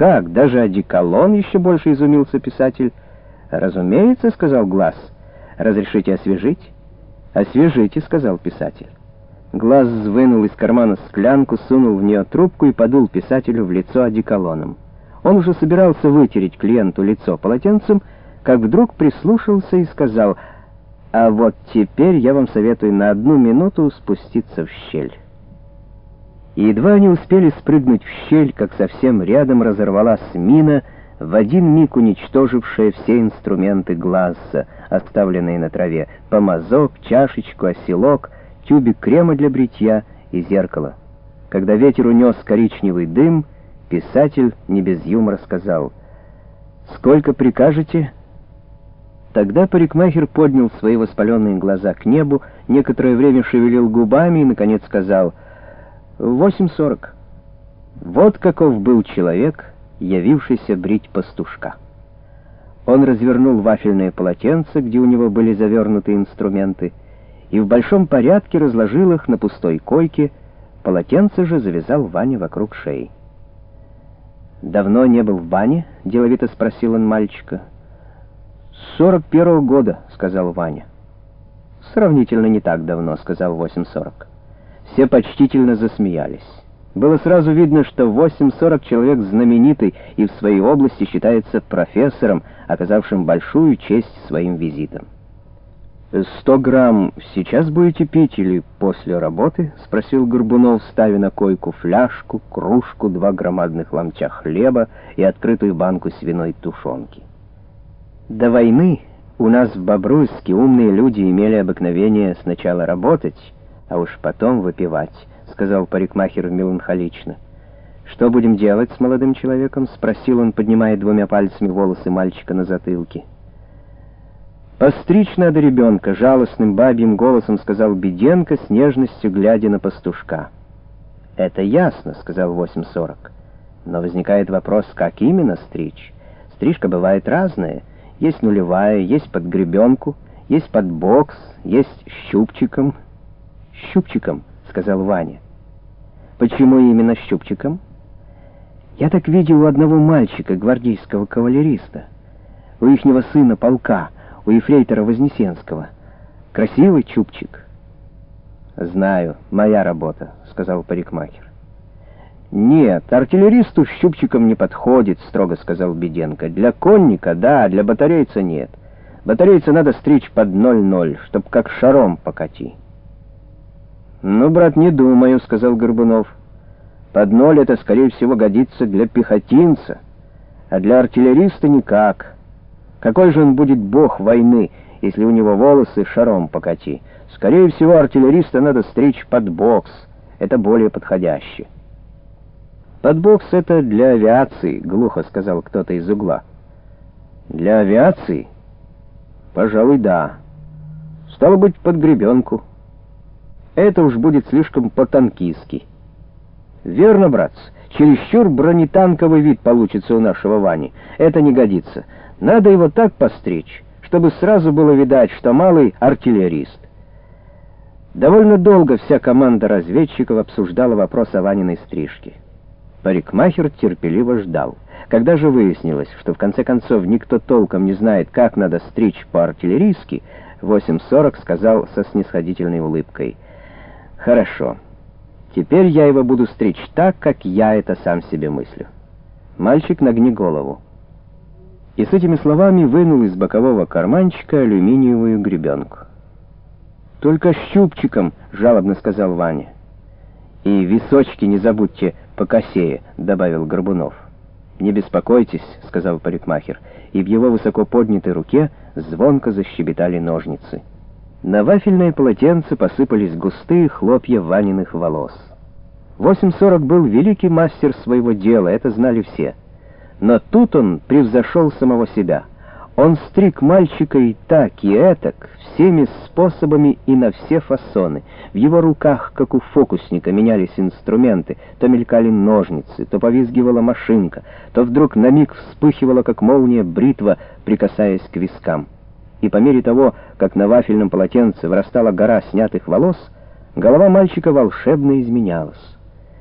как, даже одеколон еще больше изумился писатель. «Разумеется», — сказал Глаз. «Разрешите освежить?» «Освежите», — сказал писатель. Глаз вынул из кармана склянку, сунул в нее трубку и подул писателю в лицо одеколоном. Он уже собирался вытереть клиенту лицо полотенцем, как вдруг прислушался и сказал, «А вот теперь я вам советую на одну минуту спуститься в щель». И едва они успели спрыгнуть в щель, как совсем рядом разорвалась мина, в один миг уничтожившая все инструменты глаза, оставленные на траве, помазок, чашечку, оселок, тюбик крема для бритья и зеркало. Когда ветер унес коричневый дым, писатель не без юмора сказал, «Сколько прикажете?» Тогда парикмахер поднял свои воспаленные глаза к небу, некоторое время шевелил губами и, наконец, сказал — Восемь сорок. Вот каков был человек, явившийся брить пастушка. Он развернул вафельное полотенце, где у него были завернуты инструменты, и в большом порядке разложил их на пустой койке, полотенце же завязал Ваня вокруг шеи. «Давно не был в бане?» — деловито спросил он мальчика. «С сорок первого года», — сказал Ваня. «Сравнительно не так давно», — сказал восемь сорок. Все почтительно засмеялись. Было сразу видно, что 8-40 человек знаменитый и в своей области считается профессором, оказавшим большую честь своим визитом. «Сто грамм сейчас будете пить или после работы?» — спросил Горбунов, ставя на койку фляжку, кружку, два громадных ломтя хлеба и открытую банку свиной тушенки. До войны у нас в Бобруйске умные люди имели обыкновение сначала работать, а уж потом выпивать», — сказал парикмахер меланхолично. «Что будем делать с молодым человеком?» — спросил он, поднимая двумя пальцами волосы мальчика на затылке. «Постричь надо ребенка», — жалостным бабьим голосом сказал Беденко, с нежностью глядя на пастушка. «Это ясно», — сказал 8.40. «Но возникает вопрос, как именно стричь? Стрижка бывает разная. Есть нулевая, есть под гребенку, есть под бокс, есть щупчиком» щупчиком», — сказал Ваня. «Почему именно щупчиком?» «Я так видел у одного мальчика, гвардейского кавалериста, у ихнего сына полка, у ефрейтора Вознесенского. Красивый чупчик». «Знаю, моя работа», — сказал парикмахер. «Нет, артиллеристу щупчиком не подходит», — строго сказал Беденко. «Для конника, да, для батарейца нет. Батарейца надо стричь под ноль-ноль, чтоб как шаром покати». «Ну, брат, не думаю», — сказал Горбунов. «Под ноль это, скорее всего, годится для пехотинца, а для артиллериста никак. Какой же он будет бог войны, если у него волосы шаром покати? Скорее всего, артиллериста надо стричь под бокс. Это более подходяще». «Под бокс — это для авиации», — глухо сказал кто-то из угла. «Для авиации? Пожалуй, да. Стало быть, под гребенку». Это уж будет слишком по-танкистски. Верно, братцы, чересчур бронетанковый вид получится у нашего Вани. Это не годится. Надо его так постричь, чтобы сразу было видать, что малый артиллерист. Довольно долго вся команда разведчиков обсуждала вопрос о Ваниной стрижке. Парикмахер терпеливо ждал. Когда же выяснилось, что в конце концов никто толком не знает, как надо стричь по-артиллерийски, 8.40 сказал со снисходительной улыбкой — Хорошо. Теперь я его буду стричь так, как я это сам себе мыслю. Мальчик нагни голову. И с этими словами вынул из бокового карманчика алюминиевую гребенку. «Только щупчиком», — жалобно сказал Ваня. «И височки не забудьте по косее», — добавил Горбунов. «Не беспокойтесь», — сказал парикмахер, и в его высоко поднятой руке звонко защебетали ножницы. На вафельное полотенце посыпались густые хлопья Ваниных волос. 8.40 был великий мастер своего дела, это знали все. Но тут он превзошел самого себя. Он стриг мальчика и так, и этак, всеми способами и на все фасоны. В его руках, как у фокусника, менялись инструменты. То мелькали ножницы, то повизгивала машинка, то вдруг на миг вспыхивала, как молния, бритва, прикасаясь к вискам и по мере того, как на вафельном полотенце вырастала гора снятых волос, голова мальчика волшебно изменялась.